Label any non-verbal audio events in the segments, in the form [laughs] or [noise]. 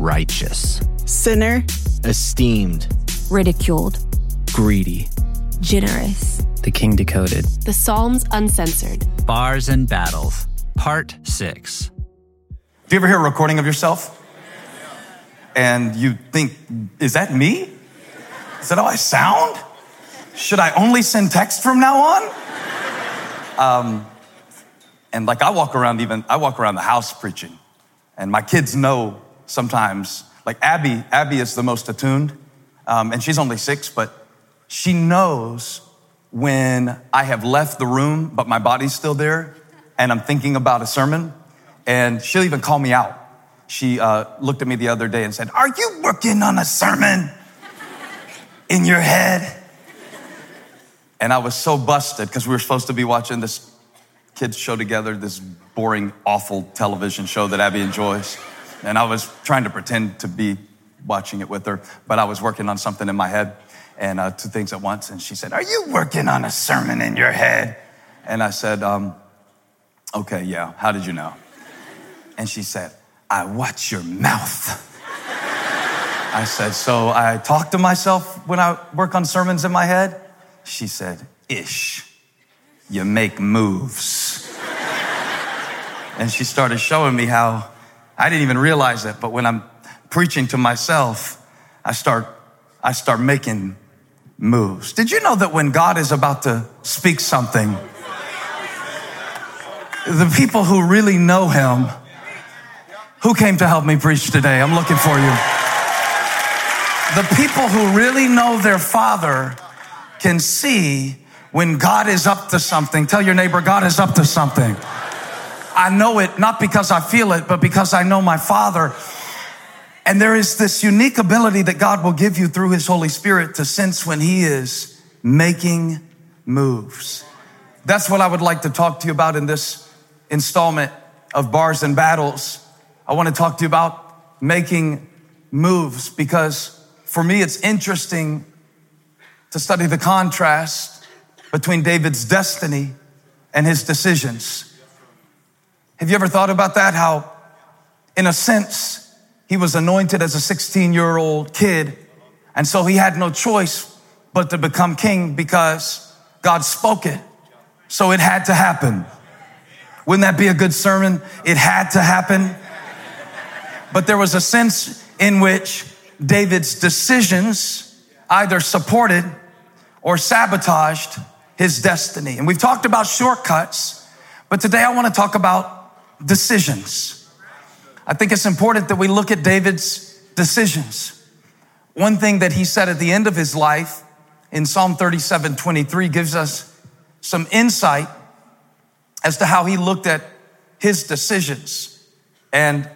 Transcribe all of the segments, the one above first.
righteous, sinner, esteemed, ridiculed, greedy, generous. The King Decoded. The Psalms Uncensored. Bars and Battles, Part 6. Do you ever hear a recording of yourself? And you think, is that me? Is that how I sound? Should I only send text from now on? Um, and like I walk around even, I walk around the house preaching. And my kids know sometimes, like Abby, Abby is the most attuned. Um, and she's only six, but she knows when I have left the room, but my body's still there, and I'm thinking about a sermon, and she'll even call me out. She uh, looked at me the other day and said, Are you working on a sermon in your head? And I was so busted because we were supposed to be watching this kids' show together, this boring, awful television show that Abby enjoys. And I was trying to pretend to be watching it with her, but I was working on something in my head and uh, two things at once. And she said, Are you working on a sermon in your head? And I said, um, Okay, yeah. How did you know? And she said, I watch your mouth. I said, So I talk to myself when I work on sermons in my head? She said, Ish, you make moves. and she started showing me how I didn't even realize it, but when I'm preaching to myself, I start, I start making moves. Did you know that when God is about to speak something, the people who really know Him, who came to help me preach today? I'm looking for you. The people who really know their Father can see when God is up to something. Tell your neighbor, God is up to something. I know it not because I feel it, but because I know my Father and there is this unique ability that God will give you through His Holy Spirit to sense when He is making moves. That's what I would like to talk to you about in this installment of Bars and Battles. I want to talk to you about making moves because for me it's interesting to study the contrast between David's destiny and his decisions. Have you ever thought about that? How, in a sense, he was anointed as a 16 year old kid. And so he had no choice but to become king because God spoke it. So it had to happen. Wouldn't that be a good sermon? It had to happen. But there was a sense in which David's decisions either supported or sabotaged his destiny. And we've talked about shortcuts, but today I want to talk about decisions. I think it's important that we look at David's decisions. One thing that he said at the end of his life in Psalm 37 23 gives us some insight as to how he looked at his decisions. And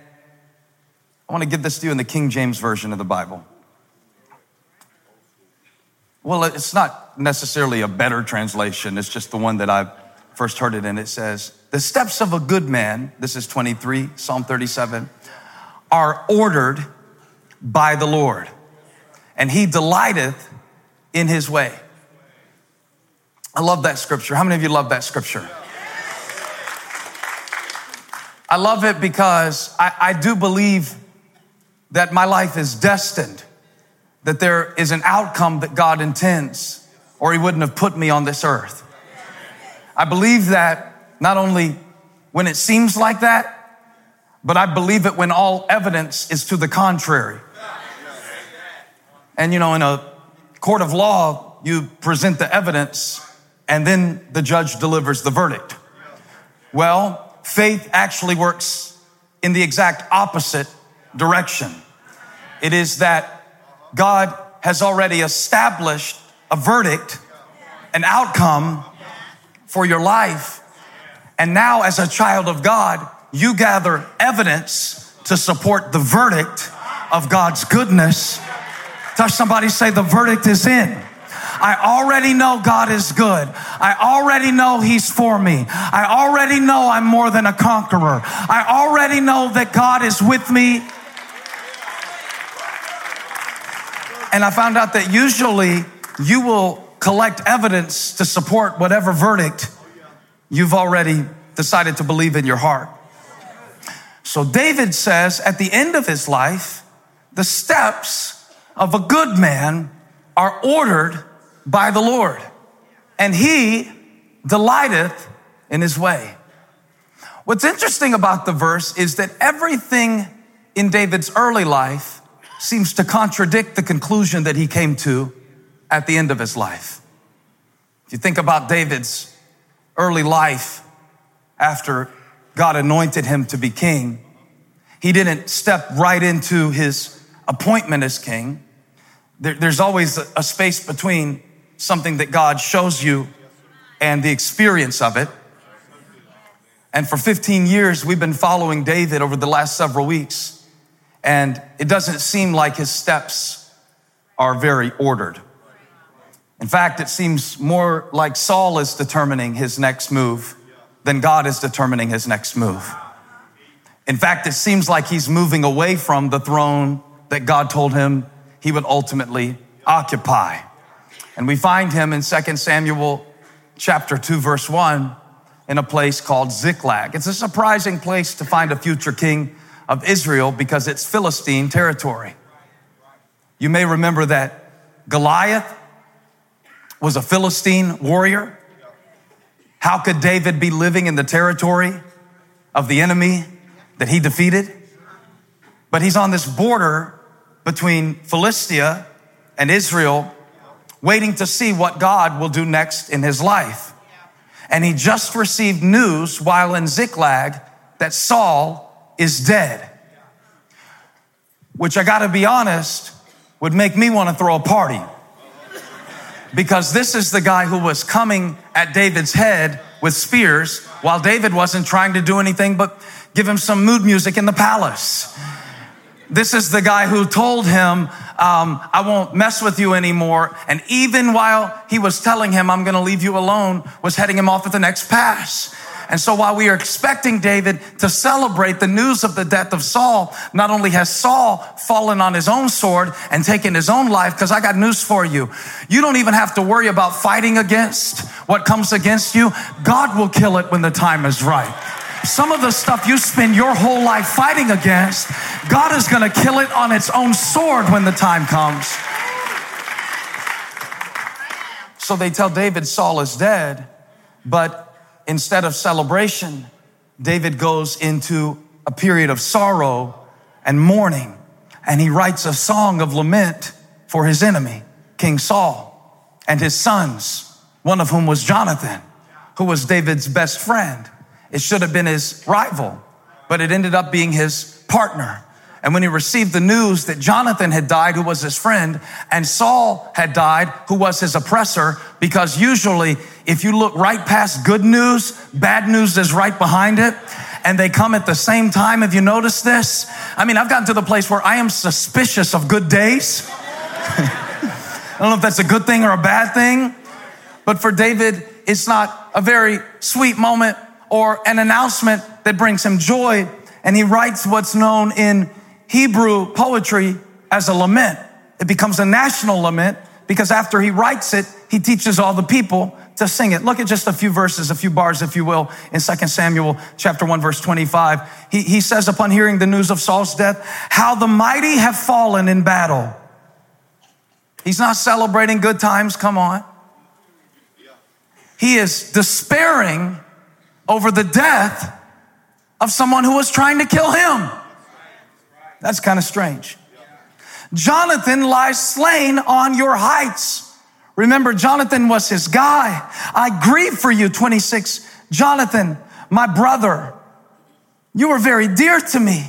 I want to give this to you in the King James Version of the Bible. Well, it's not necessarily a better translation, it's just the one that I've first heard it in. It says, The steps of a good man, this is 23, Psalm 37, are ordered by the Lord, and he delighteth in his way. I love that scripture. How many of you love that scripture? I love it because I, I do believe that my life is destined, that there is an outcome that God intends, or He wouldn't have put me on this earth. I believe that not only when it seems like that, but I believe it when all evidence is to the contrary. And you know, in a court of law, you present the evidence and then the judge delivers the verdict. Well, faith actually works in the exact opposite direction. It is that God has already established a verdict, an outcome for your life. And now, as a child of God, you gather evidence to support the verdict of God's goodness. Touch somebody, say, The verdict is in. I already know God is good. I already know He's for me. I already know I'm more than a conqueror. I already know that God is with me. And I found out that usually you will collect evidence to support whatever verdict you've already decided to believe in your heart. So David says at the end of his life, the steps of a good man are ordered by the Lord, and he delighteth in his way. What's interesting about the verse is that everything in David's early life seems to contradict the conclusion that he came to at the end of his life. If you think about David's early life after God anointed him to be king, he didn't step right into his appointment as king. There, there's always a, a space between something that God shows you and the experience of it. And for 15 years, we've been following David over the last several weeks, and it doesn't seem like his steps are very ordered. In fact, it seems more like Saul is determining his next move than God is determining his next move. In fact, it seems like he's moving away from the throne that God told him he would ultimately occupy. And we find him in 2 Samuel chapter 2 verse 1 in a place called Ziklag. It's a surprising place to find a future king of Israel because it's Philistine territory. You may remember that Goliath was a Philistine warrior. How could David be living in the territory of the enemy that he defeated? But he's on this border between Philistia and Israel, waiting to see what God will do next in his life and he just received news while in Ziklag that Saul is dead. Which I gotta be honest, would make me wanna throw a party. Because this is the guy who was coming at David's head with spears while David wasn't trying to do anything but give him some mood music in the palace. This is the guy who told him, um, I won't mess with you anymore. And even while he was telling him, I'm going to leave you alone, was heading him off at the next pass. And so while we are expecting David to celebrate the news of the death of Saul, not only has Saul fallen on his own sword and taken his own life, because I got news for you. You don't even have to worry about fighting against what comes against you. God will kill it when the time is right. Some of the stuff you spend your whole life fighting against, God is going to kill it on its own sword when the time comes. So they tell David Saul is dead, but instead of celebration, David goes into a period of sorrow and mourning, and he writes a song of lament for his enemy, King Saul, and his sons, one of whom was Jonathan, who was David's best friend. It should have been his rival, but it ended up being his partner. And when he received the news that Jonathan had died, who was his friend, and Saul had died, who was his oppressor, because usually if you look right past good news, bad news is right behind it, and they come at the same time. Have you noticed this? I mean, I've gotten to the place where I am suspicious of good days. [laughs] I don't know if that's a good thing or a bad thing, but for David, it's not a very sweet moment or an announcement that brings him joy. And he writes what's known in Hebrew poetry as a lament. It becomes a national lament because after he writes it, he teaches all the people to sing it. Look at just a few verses, a few bars, if you will, in 2 Samuel chapter 1, verse 25. He, he says, upon hearing the news of Saul's death, how the mighty have fallen in battle. He's not celebrating good times, come on. He is despairing over the death of someone who was trying to kill him. That's kind of strange. Jonathan lies slain on your heights. Remember, Jonathan was his guy. I grieve for you, 26. Jonathan, my brother, you were very dear to me.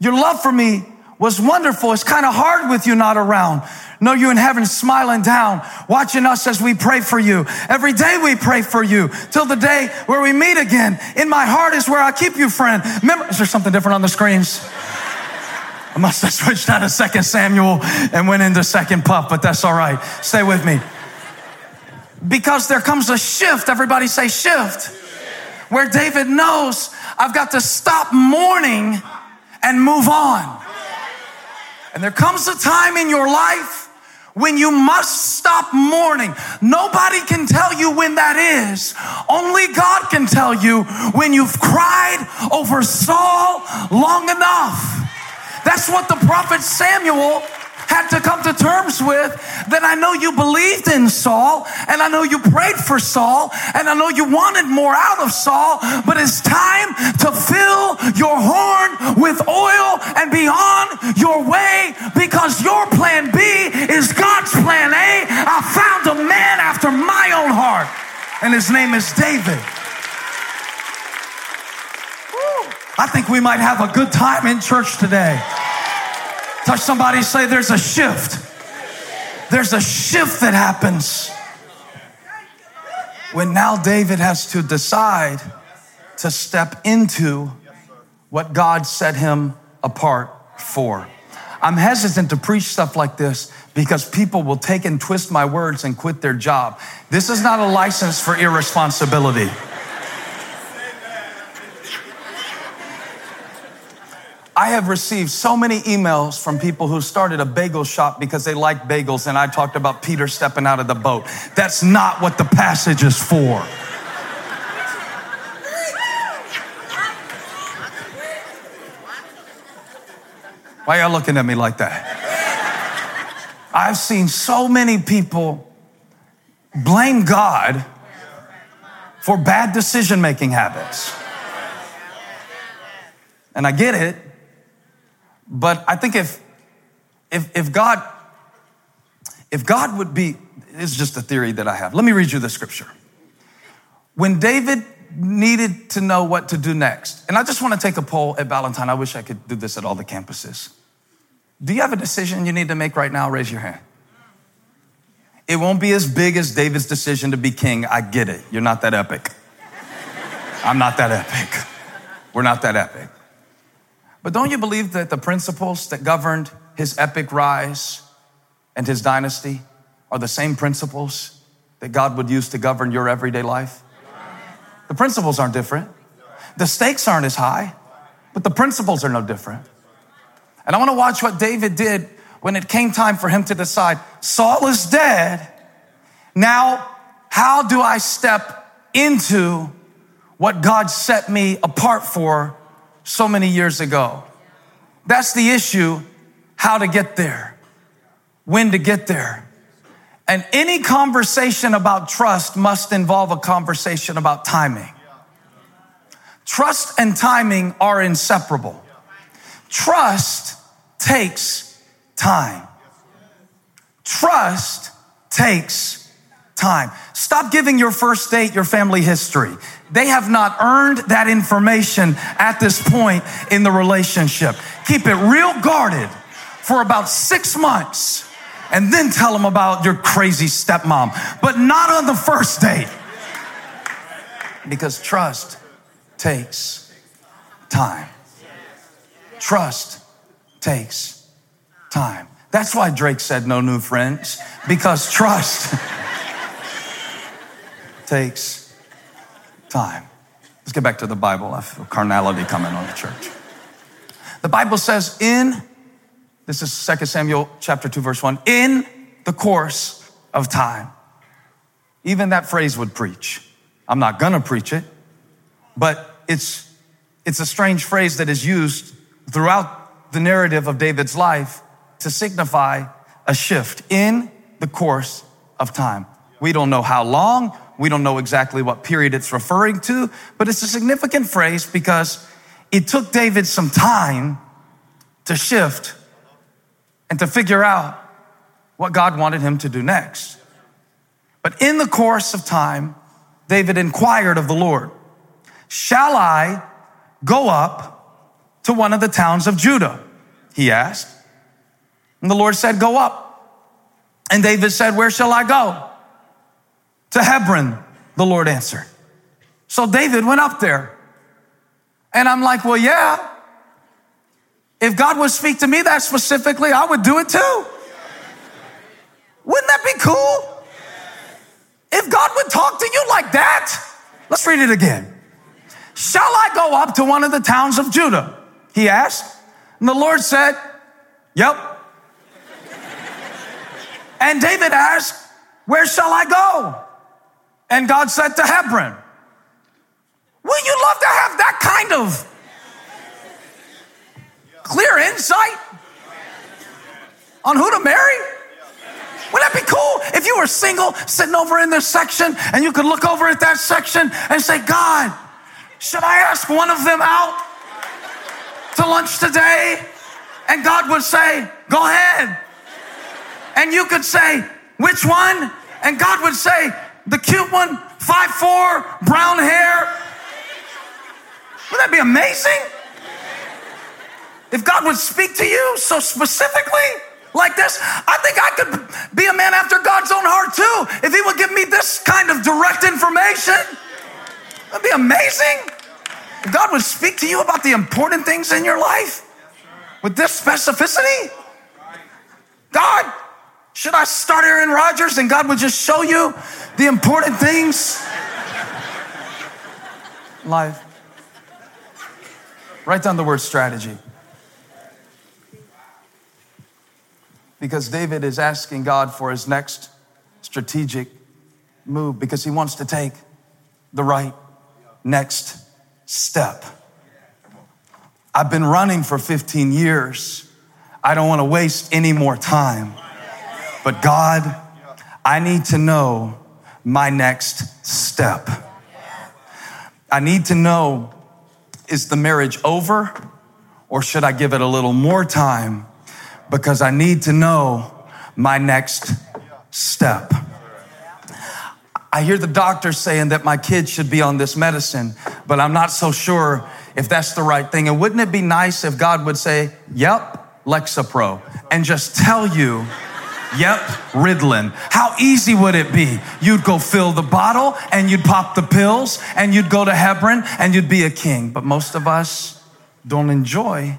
Your love for me was wonderful. It's kind of hard with you not around. Know you in heaven smiling down, watching us as we pray for you. Every day we pray for you till the day where we meet again. In my heart is where I keep you, friend. Remember, is there something different on the screens? I must have switched out of second Samuel and went into second puff, but that's all right. Stay with me. Because there comes a shift. Everybody say shift. Where David knows I've got to stop mourning and move on. And there comes a time in your life when you must stop mourning. Nobody can tell you when that is. Only God can tell you when you've cried over Saul long enough That's what the prophet Samuel had to come to terms with that I know you believed in Saul and I know you prayed for Saul and I know you wanted more out of Saul, but it's time to fill your horn with oil and be on your way because your plan B is God's plan A. I found a man after my own heart and his name is David. I think we might have a good time in church today. Touch somebody, say there's a shift. There's a shift that happens when now David has to decide to step into what God set him apart for. I'm hesitant to preach stuff like this because people will take and twist my words and quit their job. This is not a license for irresponsibility. I have received so many emails from people who started a bagel shop because they like bagels, and I talked about Peter stepping out of the boat. That's not what the passage is for. Why y'all looking at me like that? I've seen so many people blame God for bad decision making habits. And I get it. But I think if, if, if God, if God would be, it's just a theory that I have. Let me read you the scripture. When David needed to know what to do next, and I just want to take a poll at Ballantyne. I wish I could do this at all the campuses. Do you have a decision you need to make right now? Raise your hand. It won't be as big as David's decision to be king. I get it. You're not that epic. I'm not that epic. We're not that epic. But don't you believe that the principles that governed his epic rise and his dynasty are the same principles that God would use to govern your everyday life? The principles aren't different. The stakes aren't as high, but the principles are no different. And I want to watch what David did when it came time for him to decide Saul is dead. Now, how do I step into what God set me apart for so many years ago. That's the issue how to get there, when to get there. And any conversation about trust must involve a conversation about timing. Trust and timing are inseparable. Trust takes time. Trust takes time. Stop giving your first date your family history. They have not earned that information at this point in the relationship. Keep it real guarded for about six months and then tell them about your crazy stepmom, but not on the first date. Because trust takes time. Trust takes time. That's why Drake said no new friends, because trust [laughs] takes time. Let's get back to the Bible. I feel carnality coming on the church. The Bible says in, this is 2 Samuel chapter 2, verse 1, in the course of time. Even that phrase would preach. I'm not gonna preach it, but it's, it's a strange phrase that is used throughout the narrative of David's life to signify a shift in the course of time. We don't know how long, we don't know exactly what period it's referring to, but it's a significant phrase because it took David some time to shift and to figure out what God wanted him to do next. But in the course of time, David inquired of the Lord, Shall I go up to one of the towns of Judah? He asked. And the Lord said, Go up. And David said, Where shall I go? To Hebron, the Lord answered. So David went up there. And I'm like, Well, yeah. If God would speak to me that specifically, I would do it too. Wouldn't that be cool? If God would talk to you like that, let's read it again. Shall I go up to one of the towns of Judah? He asked. And the Lord said, Yep. And David asked, Where shall I go? And God said to Hebron, Wouldn't you love to have that kind of clear insight on who to marry? Wouldn't that be cool if you were single sitting over in this section and you could look over at that section and say, God, should I ask one of them out to lunch today? And God would say, Go ahead. And you could say, Which one? And God would say, The cute one, five four, brown hair. Wouldn't that be amazing? If God would speak to you so specifically like this, I think I could be a man after God's own heart too. If He would give me this kind of direct information, that'd be amazing. If God would speak to you about the important things in your life with this specificity, God, should I start Aaron Rodgers and God would just show you the important things? Life. Write down the word strategy. Because David is asking God for his next strategic move because he wants to take the right next step. I've been running for 15 years. I don't want to waste any more time. But God, I need to know my next step. I need to know is the marriage over or should I give it a little more time? Because I need to know my next step. I hear the doctor saying that my kid should be on this medicine, but I'm not so sure if that's the right thing. And wouldn't it be nice if God would say, Yep, Lexapro, and just tell you, Yep, Ritalin. How easy would it be? You'd go fill the bottle and you'd pop the pills and you'd go to Hebron and you'd be a king. But most of us don't enjoy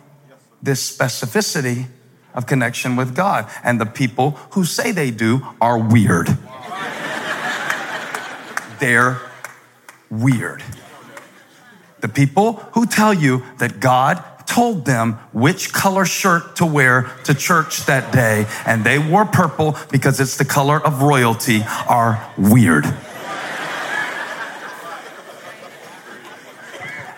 this specificity of connection with God. And the people who say they do are weird. They're weird. The people who tell you that God told them which color shirt to wear to church that day, and they wore purple because it's the color of royalty, are weird.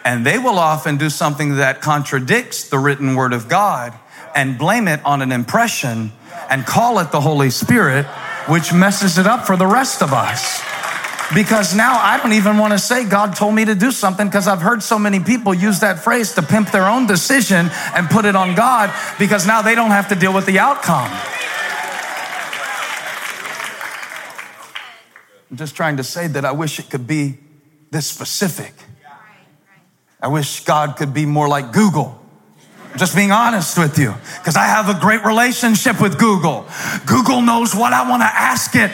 And they will often do something that contradicts the written word of God and blame it on an impression and call it the Holy Spirit, which messes it up for the rest of us. Because now I don't even want to say God told me to do something because I've heard so many people use that phrase to pimp their own decision and put it on God because now they don't have to deal with the outcome. I'm just trying to say that I wish it could be this specific. I wish God could be more like Google. Just being honest with you, because I have a great relationship with Google. Google knows what I want to ask it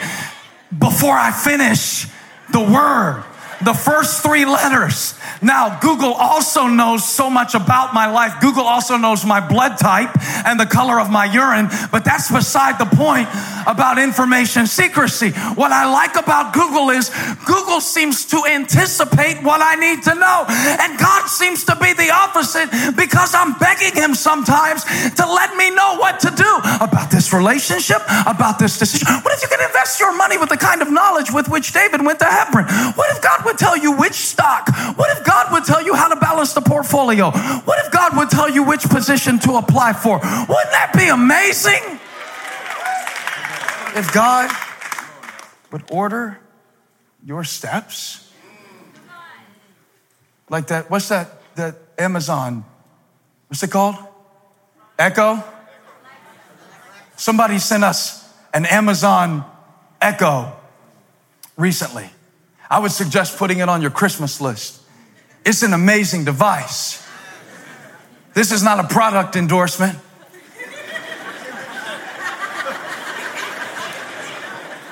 before I finish the word, the first three letters. Now, Google also knows so much about my life. Google also knows my blood type and the color of my urine, but that's beside the point about information secrecy. What I like about Google is Google seems to anticipate what I need to know. And God seems to be the opposite because I'm begging Him sometimes to let me know what to do about this relationship, about this decision. What if you could invest your money with the kind of knowledge with which David went to Hebron? What if God would tell you which stock? What if God would tell you how to balance the portfolio? What if God would tell you which position to apply for? Wouldn't that be amazing? If God would order your steps, like that, what's that, that Amazon, what's it called? Echo? Somebody sent us an Amazon Echo recently. I would suggest putting it on your Christmas list. It's an amazing device. This is not a product endorsement.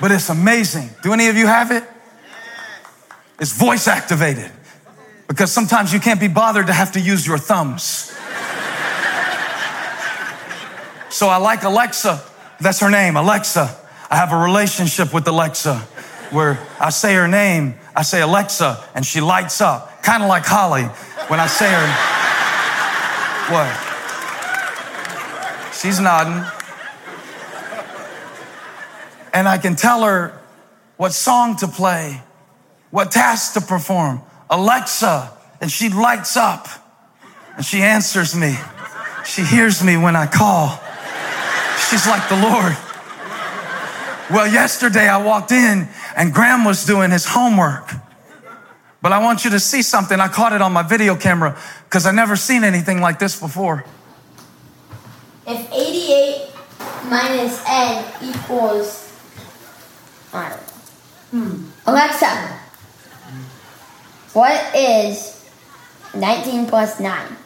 But it's amazing. Do any of you have it? It's voice activated because sometimes you can't be bothered to have to use your thumbs. So I like Alexa. That's her name, Alexa. I have a relationship with Alexa where I say her name, I say Alexa, and she lights up, kind of like Holly when I say her. What? She's nodding. And I can tell her what song to play, what task to perform. Alexa, and she lights up and she answers me. She hears me when I call. She's like the Lord. Well, yesterday I walked in and Graham was doing his homework. But I want you to see something. I caught it on my video camera because I never seen anything like this before. If 88 minus n equals, I don't. Alexa, what is 19 plus 9?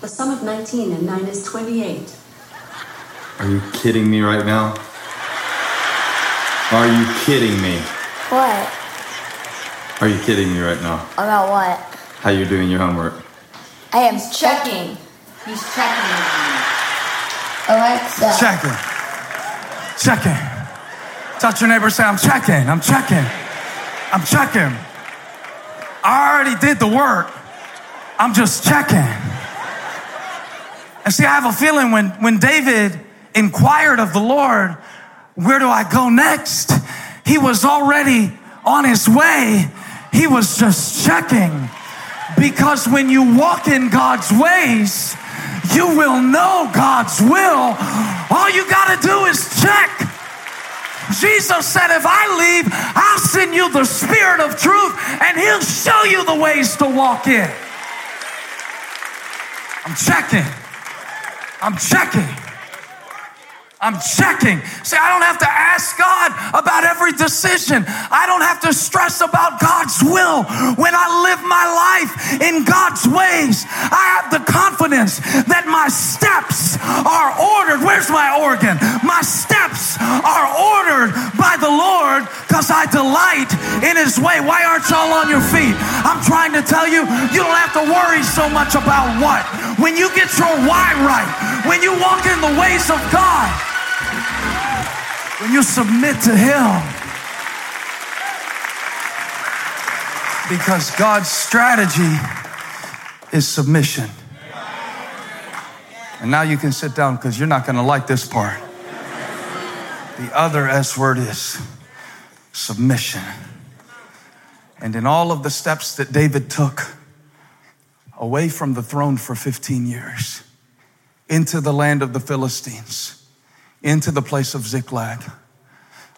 The sum of 19 and 9 is 28. Are you kidding me right now? Are you kidding me? What? Are you kidding me right now? About what? How you doing your homework? I am checking. He's checking. Alexa. Checking. Checking. Touch your neighbor, say, I'm checking. I'm checking. I'm checking. I already did the work. I'm just checking. And see, I have a feeling when, when David inquired of the Lord, where do I go next? He was already on his way. He was just checking. Because when you walk in God's ways, you will know God's will. All you got to do is check. Jesus said, If I leave, I'll send you the Spirit of truth and He'll show you the ways to walk in. I'm checking. I'm checking. I'm checking. See, I don't have to ask God about every decision. I don't have to stress about God's will when I live my life in God's ways. I have the confidence that my steps are ordered. Where's my organ? My steps are ordered by the Lord because I delight in His way. Why aren't y'all on your feet? I'm trying to tell you, you don't have to worry so much about what. When you get your why right, when you walk in the ways of God, when you submit to Him. Because God's strategy is submission. And now you can sit down because you're not going to like this part. The other S word is submission. And in all of the steps that David took away from the throne for 15 years into the land of the Philistines, into the place of Ziklag.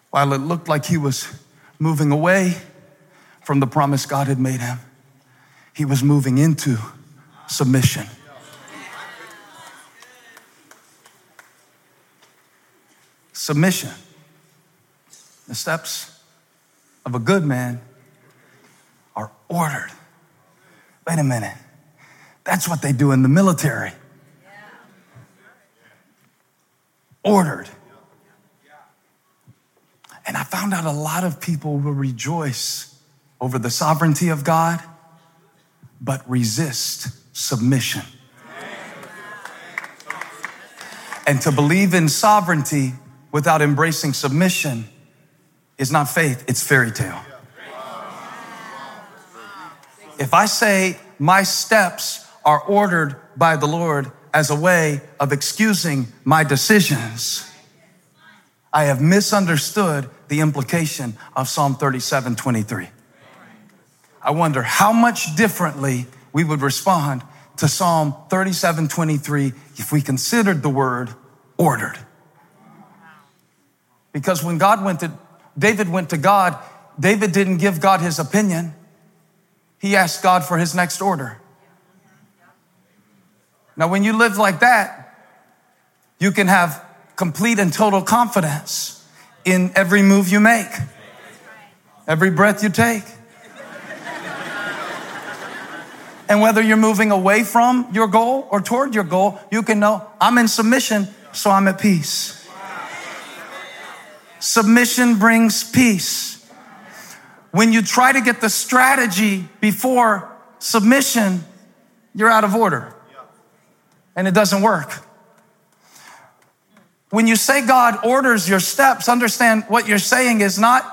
While it looked like he was moving away from the promise God had made him, he was moving into submission. Submission. The steps of a good man are ordered. Wait a minute. That's what they do in the military. Ordered. And I found out a lot of people will rejoice over the sovereignty of God, but resist submission. And to believe in sovereignty without embracing submission is not faith, it's fairy tale. If I say my steps are ordered by the Lord as a way of excusing my decisions, I have misunderstood the implication of Psalm 37 23. I wonder how much differently we would respond to Psalm 37 23 if we considered the word ordered. Because when God went to, David went to God, David didn't give God his opinion. He asked God for his next order. Now, when you live like that, you can have complete and total confidence in every move you make, every breath you take. And whether you're moving away from your goal or toward your goal, you can know I'm in submission, so I'm at peace. Submission brings peace. When you try to get the strategy before submission, you're out of order and it doesn't work. When you say God orders your steps, understand what you're saying is not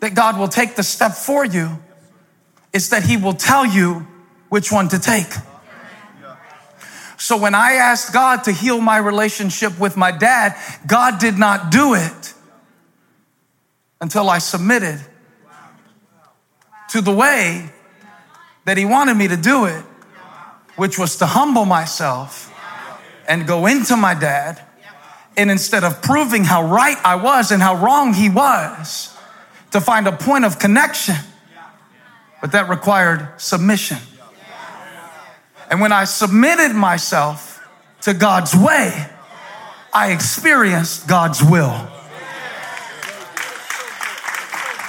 that God will take the step for you, it's that He will tell you which one to take. So when I asked God to heal my relationship with my dad, God did not do it until I submitted to the way that He wanted me to do it. Which was to humble myself and go into my dad. And instead of proving how right I was and how wrong he was, to find a point of connection. But that required submission. And when I submitted myself to God's way, I experienced God's will.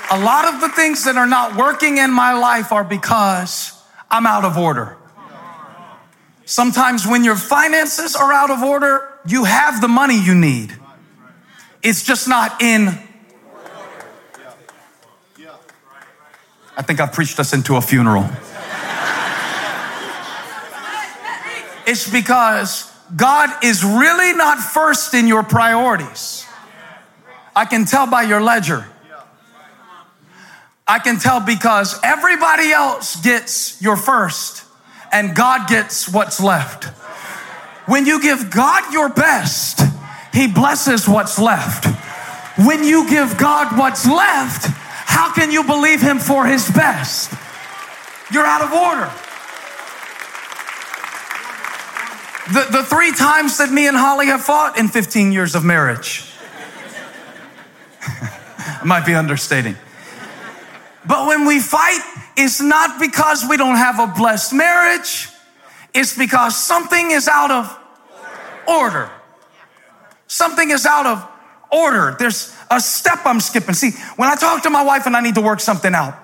A lot of the things that are not working in my life are because I'm out of order. Sometimes when your finances are out of order, you have the money you need. It's just not in. I think I preached us into a funeral. It's because God is really not first in your priorities. I can tell by your ledger. I can tell because everybody else gets your first and God gets what's left. When you give God your best, He blesses what's left. When you give God what's left, how can you believe Him for His best? You're out of order. The, the three times that me and Holly have fought in 15 years of marriage. [laughs] I might be understating. But when we fight, it's not because we don't have a blessed marriage. It's because something is out of order. Something is out of order. There's a step I'm skipping. See, when I talk to my wife and I need to work something out,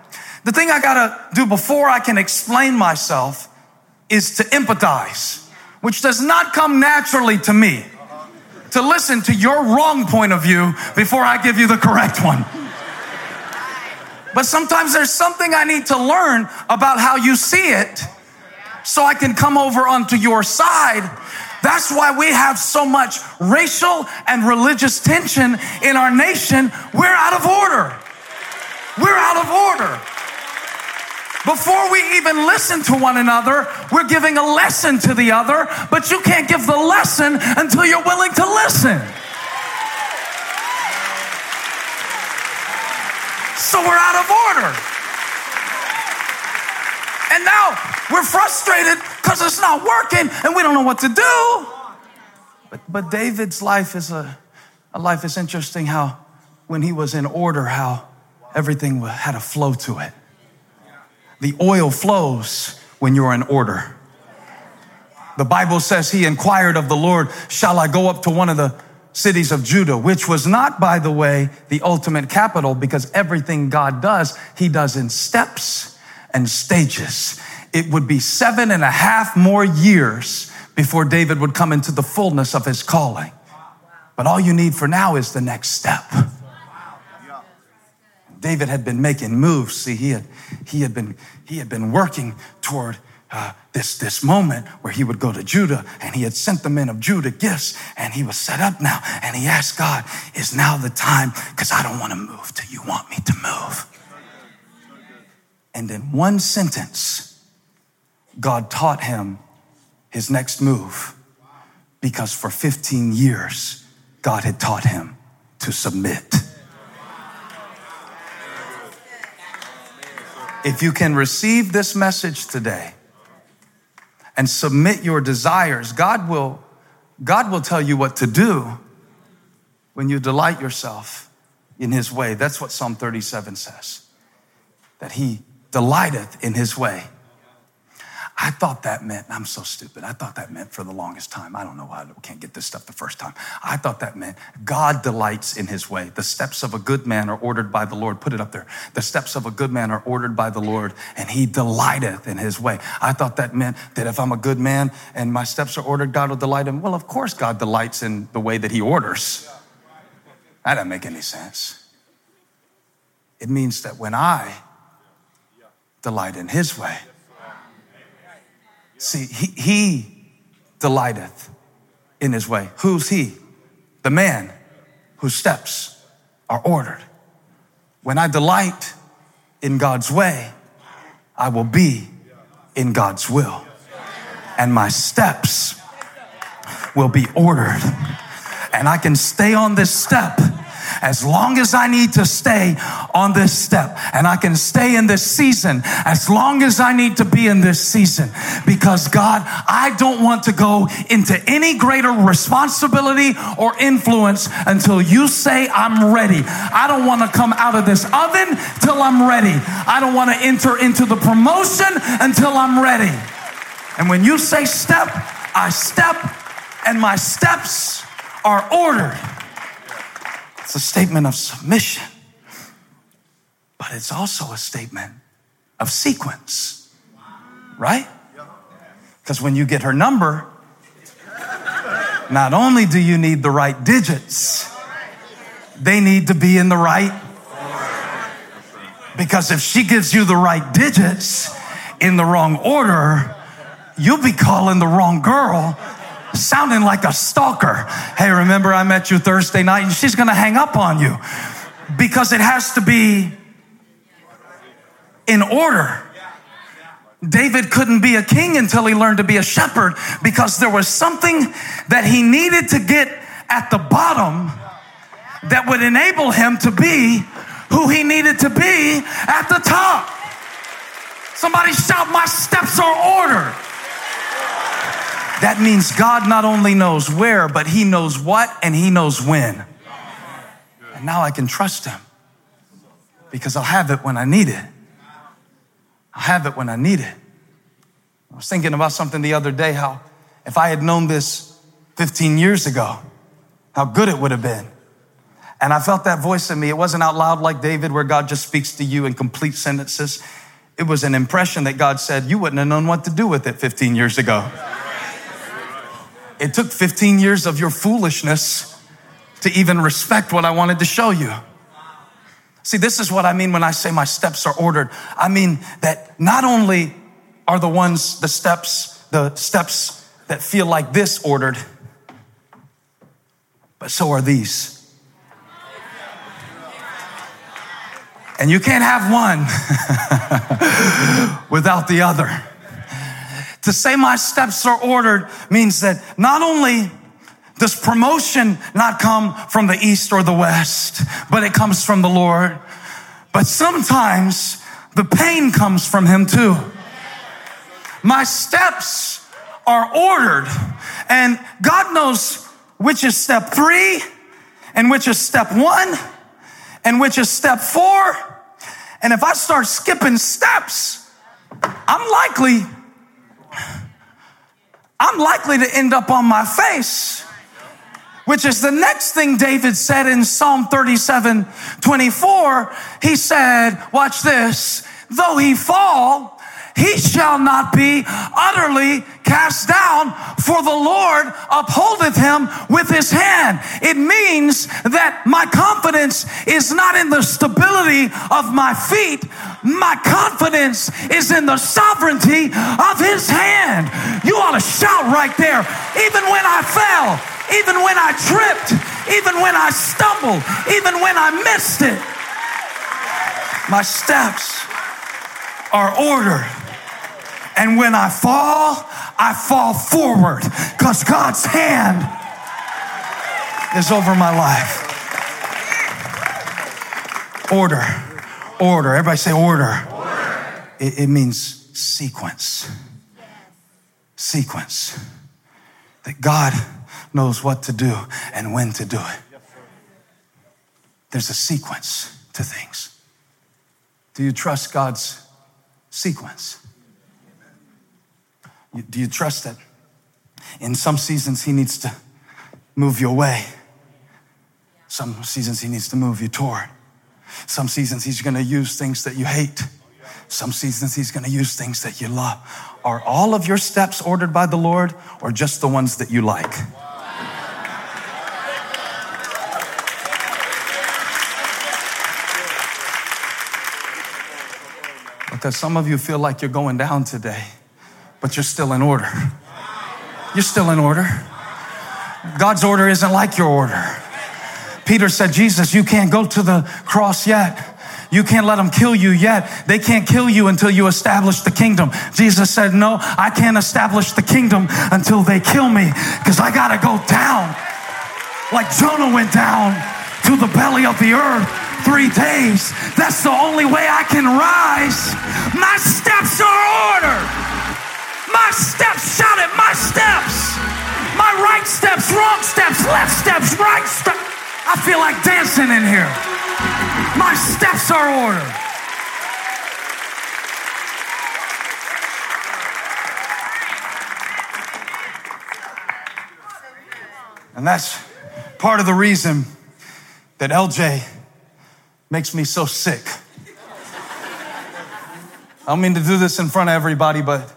the thing I gotta do before I can explain myself is to empathize, which does not come naturally to me. To listen to your wrong point of view before I give you the correct one. But sometimes there's something I need to learn about how you see it so I can come over onto your side. That's why we have so much racial and religious tension in our nation. We're out of order. We're out of order. Before we even listen to one another, we're giving a lesson to the other, but you can't give the lesson until you're willing to listen. So we're out of order. And now we're frustrated because it's not working and we don't know what to do. But, but David's life is a, a life is interesting how when he was in order, how everything had a flow to it. The oil flows when you're in order. The Bible says he inquired of the Lord, Shall I go up to one of the cities of Judah, which was not, by the way, the ultimate capital because everything God does, he does in steps and stages. It would be seven and a half more years before David would come into the fullness of his calling. But all you need for now is the next step. David had been making moves. See, he had, he had, been, he had been working toward uh, this, this moment where he would go to Judah and he had sent the men of Judah gifts and he was set up now. And he asked God, Is now the time? Because I don't want to move till you want me to move. And in one sentence, God taught him his next move because for 15 years, God had taught him to submit. If you can receive this message today and submit your desires, God will, God will tell you what to do when you delight yourself in his way. That's what Psalm 37 says. That he delighteth in his way. I thought that meant, I'm so stupid. I thought that meant for the longest time. I don't know why I can't get this stuff the first time. I thought that meant God delights in his way. The steps of a good man are ordered by the Lord. Put it up there. The steps of a good man are ordered by the Lord, and he delighteth in his way. I thought that meant that if I'm a good man and my steps are ordered, God will delight in. Well, of course, God delights in the way that he orders. That doesn't make any sense. It means that when I delight in his way, See, he, he delighteth in his way. Who's he? The man whose steps are ordered. When I delight in God's way, I will be in God's will. And my steps will be ordered. And I can stay on this step as long as I need to stay on this step. And I can stay in this season as long as I need to be in this season. Because God, I don't want to go into any greater responsibility or influence until you say I'm ready. I don't want to come out of this oven till I'm ready. I don't want to enter into the promotion until I'm ready. And when you say step, I step, and my steps are ordered. It's a statement of submission, but it's also a statement of sequence, right? Because when you get her number, not only do you need the right digits, they need to be in the right. Because if she gives you the right digits in the wrong order, you'll be calling the wrong girl, sounding like a stalker. Hey, remember I met you Thursday night? And she's gonna hang up on you because it has to be in order. David couldn't be a king until he learned to be a shepherd because there was something that he needed to get at the bottom that would enable him to be who he needed to be at the top. Somebody shout, My steps are ordered. That means God not only knows where, but he knows what and he knows when. And now I can trust him because I'll have it when I need it. I'll have it when I need it. I was thinking about something the other day how if I had known this 15 years ago, how good it would have been. And I felt that voice in me. It wasn't out loud like David, where God just speaks to you in complete sentences. It was an impression that God said, You wouldn't have known what to do with it 15 years ago. It took 15 years of your foolishness to even respect what I wanted to show you. See, this is what I mean when I say my steps are ordered. I mean that not only are the ones, the steps, the steps that feel like this ordered, but so are these. And you can't have one [laughs] without the other. To say my steps are ordered means that not only does promotion not come from the east or the west, but it comes from the Lord. But sometimes the pain comes from Him too. My steps are ordered, and God knows which is step three, and which is step one, and which is step four. And if I start skipping steps, I'm likely, I'm likely to end up on my face, which is the next thing David said in Psalm 37 24. He said, Watch this, though he fall, he shall not be utterly cast down, for the Lord upholdeth him with his hand. It means that my confidence is not in the stability of my feet. My confidence is in the sovereignty of his hand. You ought to shout right there. Even when I fell, even when I tripped, even when I stumbled, even when I missed it, my steps are ordered. And when I fall, I fall forward because God's hand is over my life. Order, order. Everybody say order. order. It, it means sequence. Sequence. That God knows what to do and when to do it. There's a sequence to things. Do you trust God's sequence? Do you trust that in some seasons He needs to move you away? Some seasons He needs to move you toward. Some seasons He's going to use things that you hate. Some seasons He's going to use things that you love. Are all of your steps ordered by the Lord or just the ones that you like? Because some of you feel like you're going down today but you're still in order. You're still in order. God's order isn't like your order. Peter said, Jesus, you can't go to the cross yet. You can't let them kill you yet. They can't kill you until you establish the kingdom. Jesus said, No, I can't establish the kingdom until they kill me because I got to go down like Jonah went down to to the belly of the earth three days. That's the only way I can rise. Right steps. I feel like dancing in here. My steps are ordered. And that's part of the reason that LJ makes me so sick. I don't mean to do this in front of everybody, but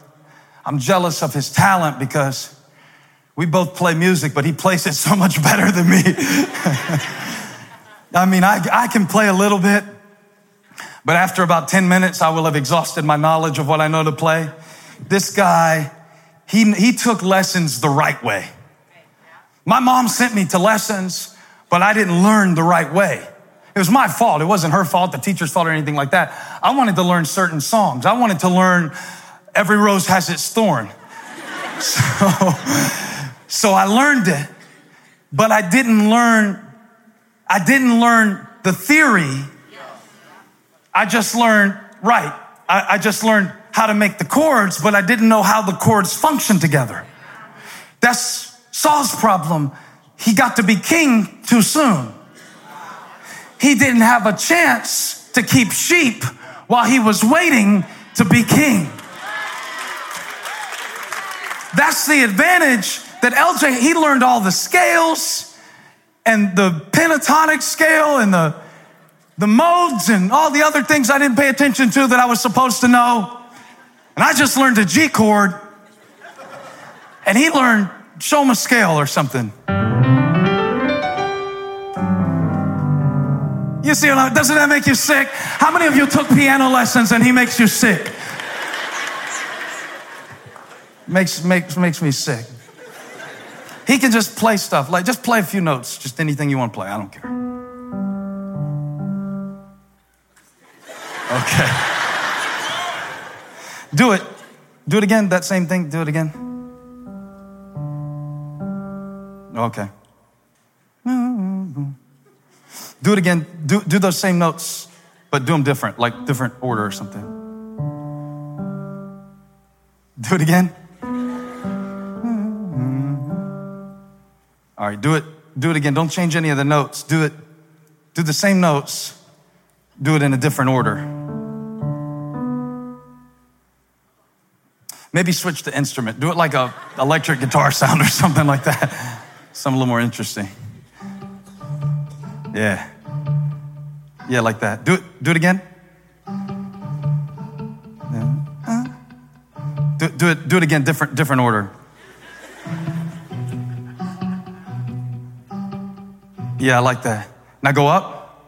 I'm jealous of his talent because we both play music, but he plays it so much better than me. [laughs] I mean, I, I can play a little bit, but after about 10 minutes, I will have exhausted my knowledge of what I know to play. This guy, he, he took lessons the right way. My mom sent me to lessons, but I didn't learn the right way. It was my fault. It wasn't her fault, the teacher's fault, or anything like that. I wanted to learn certain songs. I wanted to learn Every Rose Has Its Thorn. [laughs] So, so I learned it, but I didn't learn, I didn't learn the theory. I just learned, right. I, I just learned how to make the chords, but I didn't know how the chords function together. That's Saul's problem, he got to be king too soon. He didn't have a chance to keep sheep while he was waiting to be king. That's the advantage that LJ, he learned all the scales and the pentatonic scale and the, the modes and all the other things I didn't pay attention to that I was supposed to know. And I just learned a G chord. And he learned show him a scale or something. You see, doesn't that make you sick? How many of you took piano lessons and he makes you sick? Makes, makes, makes me sick. He can just play stuff, like just play a few notes, just anything you want to play. I don't care. Okay. Do it. Do it again, that same thing. Do it again. Okay. Do it again. Do, do those same notes, but do them different, like different order or something. Do it again. All right, do it. Do it again. Don't change any of the notes. Do it. Do the same notes. Do it in a different order. Maybe switch the instrument. Do it like a electric guitar sound or [laughs] something like that. Something a little more interesting. Yeah. Yeah, like that. Do it. Do it again. Uh. Do, do it. Do it again. Different. Different order. Yeah, I like that. Now go up.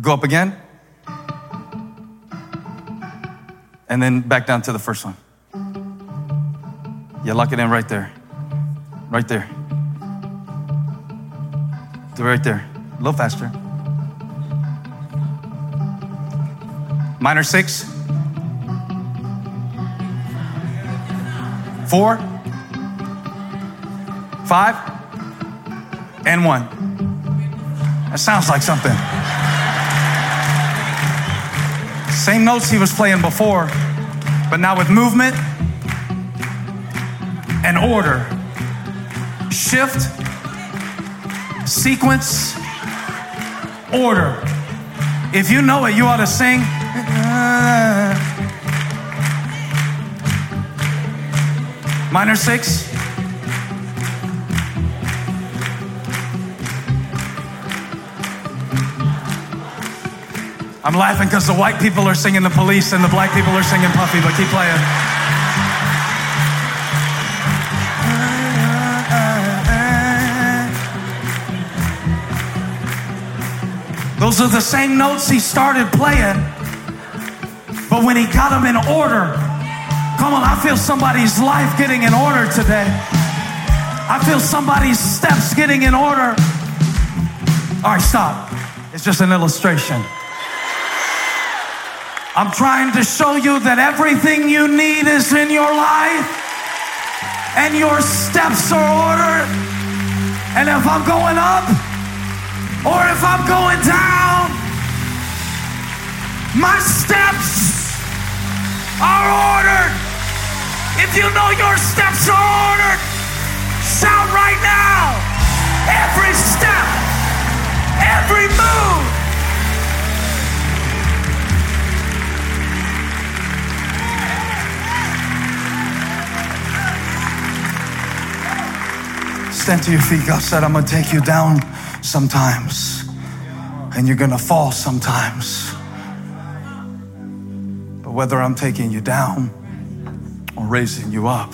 Go up again. And then back down to the first one. Yeah, lock it in right there. Right there. Do it right there. A little faster. Minor six. Four. Five. And one. That sounds like something. Same notes he was playing before, but now with movement and order. Shift, sequence, order. If you know it, you ought to sing. Minor six. I'm laughing because the white people are singing the police and the black people are singing Puffy, but keep playing. Those are the same notes he started playing, but when he got them in order, come on, I feel somebody's life getting in order today. I feel somebody's steps getting in order. All right, stop. It's just an illustration. I'm trying to show you that everything you need is in your life and your steps are ordered And if I'm going up or if I'm going down, my steps are ordered. If you know your steps are ordered, shout right now. Every step, every move. Stand to your feet. God said, I'm going to take you down sometimes, and you're going to fall sometimes. But whether I'm taking you down or raising you up,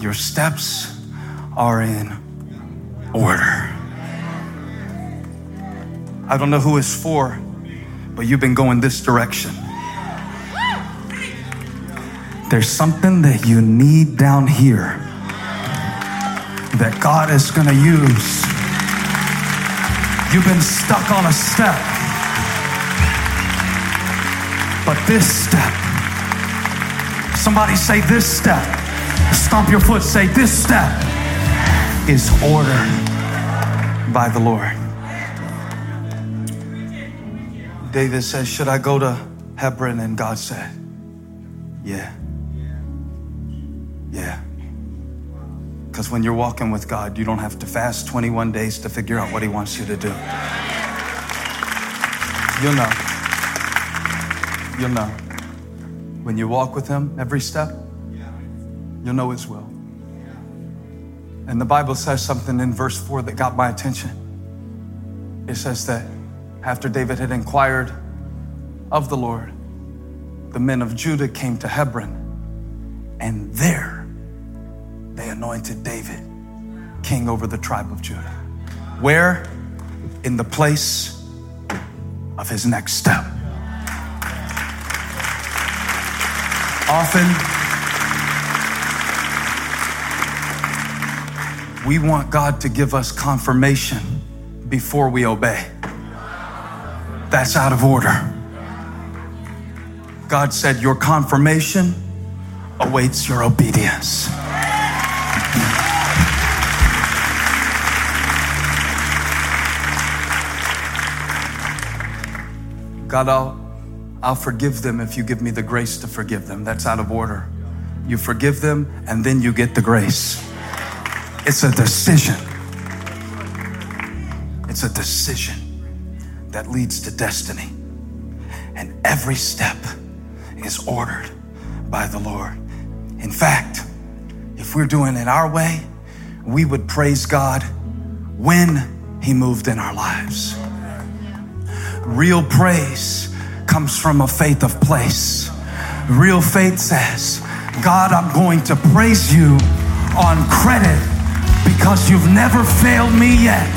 your steps are in order. I don't know who it's for, but you've been going this direction. There's something that you need down here that God is going to use. You've been stuck on a step, but this step, somebody say this step, stomp your foot, say this step is ordered by the Lord. David says, Should I go to Hebron? And God said, Yeah. Yeah. Because when you're walking with God, you don't have to fast 21 days to figure out what He wants you to do. You'll know. You'll know. When you walk with Him every step, you'll know His will. And the Bible says something in verse 4 that got my attention. It says that after David had inquired of the Lord, the men of Judah came to Hebron, and there they anointed David king over the tribe of Judah. Where? In the place of his next step. Often, we want God to give us confirmation before we obey. That's out of order. God said, Your confirmation awaits your obedience. God, I'll, I'll forgive them if you give me the grace to forgive them. That's out of order. You forgive them and then you get the grace. It's a decision. It's a decision that leads to destiny. And every step is ordered by the Lord. In fact, if we're doing it our way, we would praise God when He moved in our lives. Real praise comes from a faith of place. Real faith says, God, I'm going to praise you on credit because you've never failed me yet.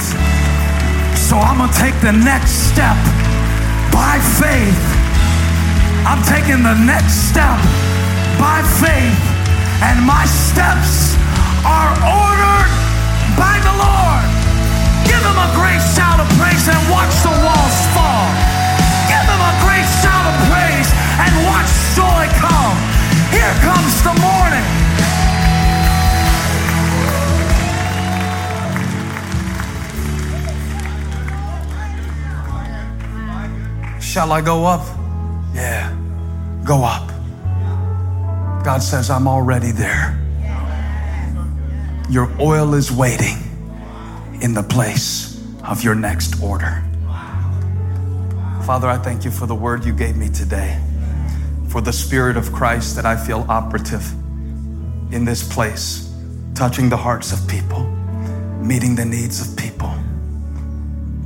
So I'm going to take the next step by faith. I'm taking the next step by faith, and my steps Shall I go up? Yeah, go up. God says, I'm already there. Your oil is waiting in the place of your next order. Father, I thank you for the word you gave me today, for the Spirit of Christ that I feel operative in this place, touching the hearts of people, meeting the needs of people.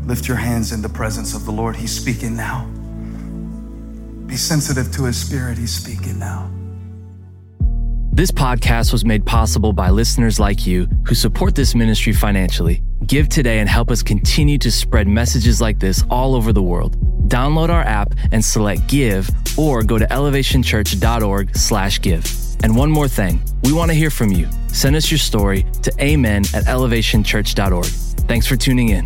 Lift your hands in the presence of the Lord. He's speaking now. Be sensitive to His Spirit. He's speaking now. This podcast was made possible by listeners like you who support this ministry financially. Give today and help us continue to spread messages like this all over the world. Download our app and select give or go to elevationchurch.org slash give. And one more thing, we want to hear from you. Send us your story to amen at elevationchurch.org. Thanks for tuning in.